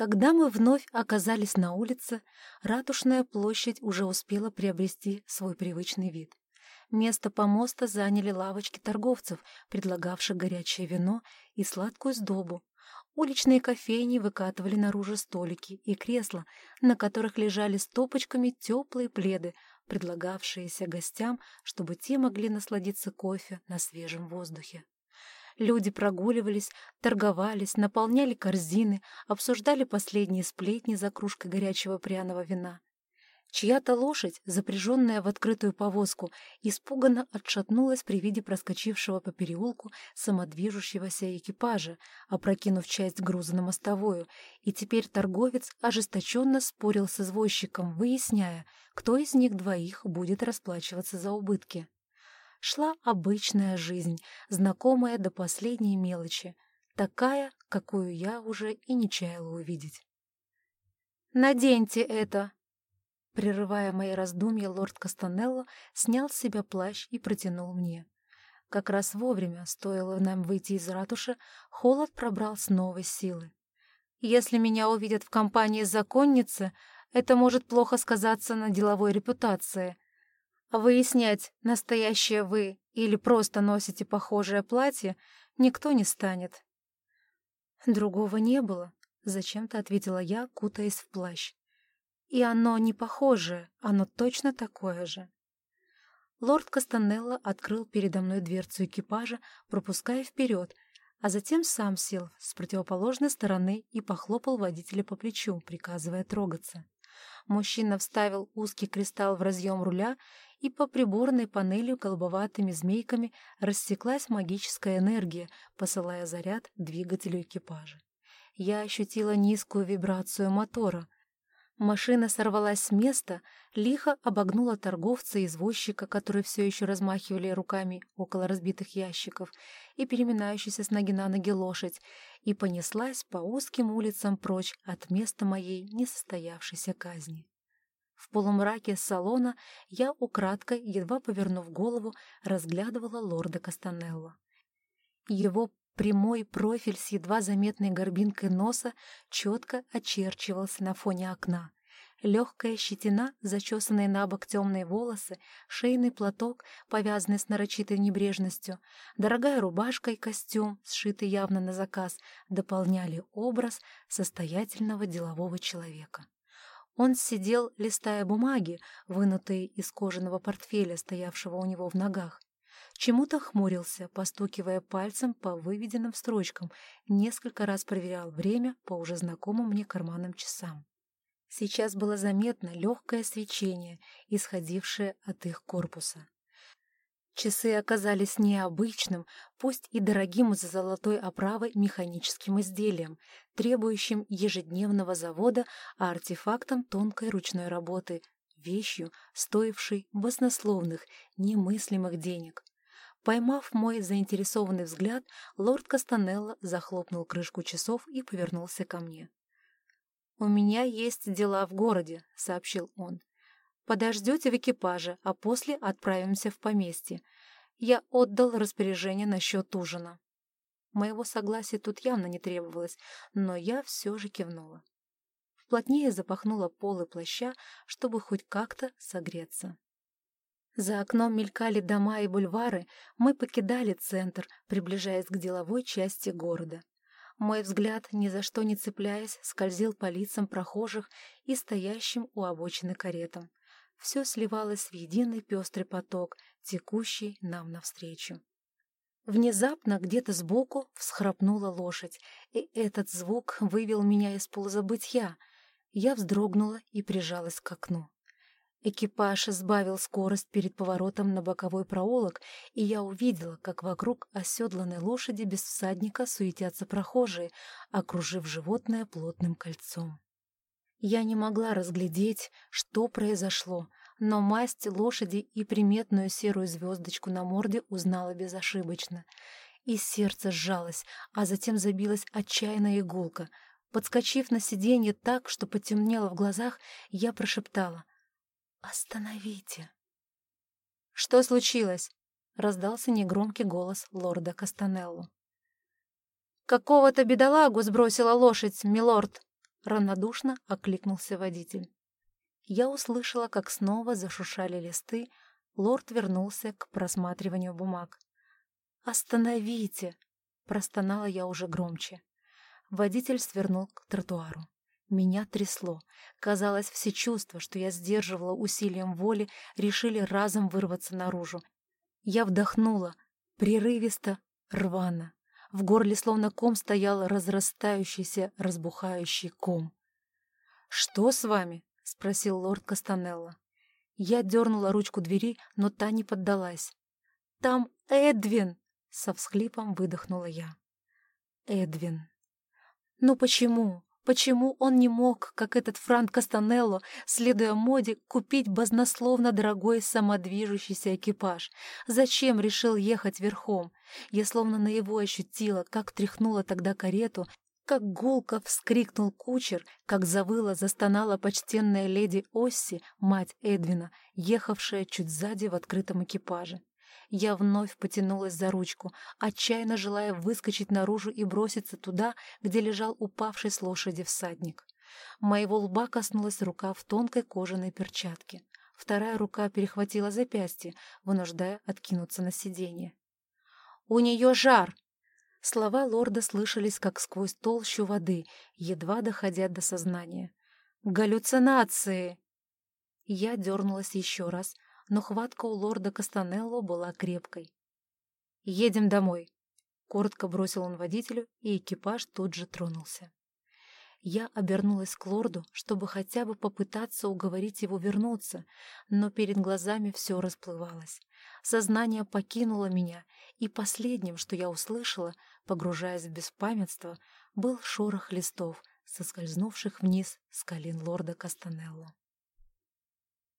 Когда мы вновь оказались на улице, ратушная площадь уже успела приобрести свой привычный вид. Место помоста заняли лавочки торговцев, предлагавших горячее вино и сладкую сдобу. Уличные кофейни выкатывали наружу столики и кресла, на которых лежали стопочками теплые пледы, предлагавшиеся гостям, чтобы те могли насладиться кофе на свежем воздухе. Люди прогуливались, торговались, наполняли корзины, обсуждали последние сплетни за кружкой горячего пряного вина. Чья-то лошадь, запряженная в открытую повозку, испуганно отшатнулась при виде проскочившего по переулку самодвижущегося экипажа, опрокинув часть груза на мостовую, и теперь торговец ожесточенно спорил с извозчиком, выясняя, кто из них двоих будет расплачиваться за убытки. Шла обычная жизнь, знакомая до последней мелочи, такая, какую я уже и не чаяла увидеть. «Наденьте это!» Прерывая мои раздумья, лорд Кастанелло снял с себя плащ и протянул мне. Как раз вовремя, стоило нам выйти из ратуши, холод пробрал с новой силы. Если меня увидят в компании законницы, это может плохо сказаться на деловой репутации. Выяснять, настоящее вы или просто носите похожее платье, никто не станет. Другого не было, зачем-то ответила я, кутаясь в плащ. И оно не похожее, оно точно такое же. Лорд Кастанелло открыл передо мной дверцу экипажа, пропуская вперед, а затем сам сел с противоположной стороны и похлопал водителя по плечу, приказывая трогаться. Мужчина вставил узкий кристалл в разъем руля, и по приборной панели голубоватыми змейками рассеклась магическая энергия, посылая заряд двигателю экипажа. Я ощутила низкую вибрацию мотора — Машина сорвалась с места, лихо обогнула торговца и извозчика, которые все еще размахивали руками около разбитых ящиков, и переминающуюся с ноги на ноги лошадь, и понеслась по узким улицам прочь от места моей несостоявшейся казни. В полумраке салона я украдкой, едва повернув голову, разглядывала лорда Кастанелло. Его Прямой профиль с едва заметной горбинкой носа четко очерчивался на фоне окна. Легкая щетина, зачесанные на бок темные волосы, шейный платок, повязанный с нарочитой небрежностью, дорогая рубашка и костюм, сшитый явно на заказ, дополняли образ состоятельного делового человека. Он сидел, листая бумаги, вынутые из кожаного портфеля, стоявшего у него в ногах чему-то хмурился, постукивая пальцем по выведенным строчкам, несколько раз проверял время по уже знакомым мне карманным часам. Сейчас было заметно легкое свечение, исходившее от их корпуса. Часы оказались необычным, пусть и дорогим за золотой оправой механическим изделием, требующим ежедневного завода, а артефактом тонкой ручной работы, вещью, стоившей баснословных, немыслимых денег. Поймав мой заинтересованный взгляд, лорд Кастанелло захлопнул крышку часов и повернулся ко мне. «У меня есть дела в городе», — сообщил он. «Подождете в экипаже, а после отправимся в поместье. Я отдал распоряжение насчет ужина». Моего согласия тут явно не требовалось, но я все же кивнула. Плотнее запахнула полы плаща, чтобы хоть как-то согреться. За окном мелькали дома и бульвары, мы покидали центр, приближаясь к деловой части города. Мой взгляд, ни за что не цепляясь, скользил по лицам прохожих и стоящим у обочины каретам. Все сливалось в единый пестрый поток, текущий нам навстречу. Внезапно где-то сбоку всхрапнула лошадь, и этот звук вывел меня из полузабытья. Я вздрогнула и прижалась к окну. Экипаж сбавил скорость перед поворотом на боковой проулок, и я увидела, как вокруг оседланной лошади без всадника суетятся прохожие, окружив животное плотным кольцом. Я не могла разглядеть, что произошло, но масть лошади и приметную серую звездочку на морде узнала безошибочно. И сердце сжалось, а затем забилась отчаянная игулка. Подскочив на сиденье так, что потемнело в глазах, я прошептала «Остановите!» «Что случилось?» — раздался негромкий голос лорда Кастанелло. «Какого-то бедолагу сбросила лошадь, милорд!» — равнодушно окликнулся водитель. Я услышала, как снова зашушали листы, лорд вернулся к просматриванию бумаг. «Остановите!» — простонала я уже громче. Водитель свернул к тротуару. Меня трясло. Казалось, все чувства, что я сдерживала усилием воли, решили разом вырваться наружу. Я вдохнула, прерывисто, рвано. В горле словно ком стоял разрастающийся, разбухающий ком. «Что с вами?» — спросил лорд Кастанелло. Я дернула ручку двери, но та не поддалась. «Там Эдвин!» — со всхлипом выдохнула я. «Эдвин!» «Ну почему? Почему он не мог, как этот Франк Кастанелло, следуя моде, купить базнословно дорогой самодвижущийся экипаж? Зачем решил ехать верхом? Я словно на его ощутила, как тряхнула тогда карету, как гулко вскрикнул кучер, как завыла, застонала почтенная леди Осси, мать Эдвина, ехавшая чуть сзади в открытом экипаже. Я вновь потянулась за ручку, отчаянно желая выскочить наружу и броситься туда, где лежал упавший с лошади всадник. Моего лба коснулась рука в тонкой кожаной перчатке. Вторая рука перехватила запястье, вынуждая откинуться на сиденье. «У нее жар!» Слова лорда слышались, как сквозь толщу воды, едва доходя до сознания. «Галлюцинации!» Я дернулась еще раз, но хватка у лорда Кастанелло была крепкой. «Едем домой», — коротко бросил он водителю, и экипаж тут же тронулся. Я обернулась к лорду, чтобы хотя бы попытаться уговорить его вернуться, но перед глазами все расплывалось. Сознание покинуло меня, и последним, что я услышала, погружаясь в беспамятство, был шорох листов, соскользнувших вниз с колен лорда Кастанелло.